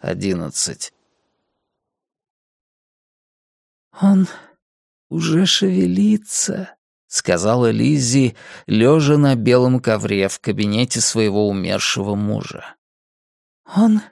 11. «Он уже шевелится», — сказала Лиззи, лежа на белом ковре в кабинете своего умершего мужа. «Он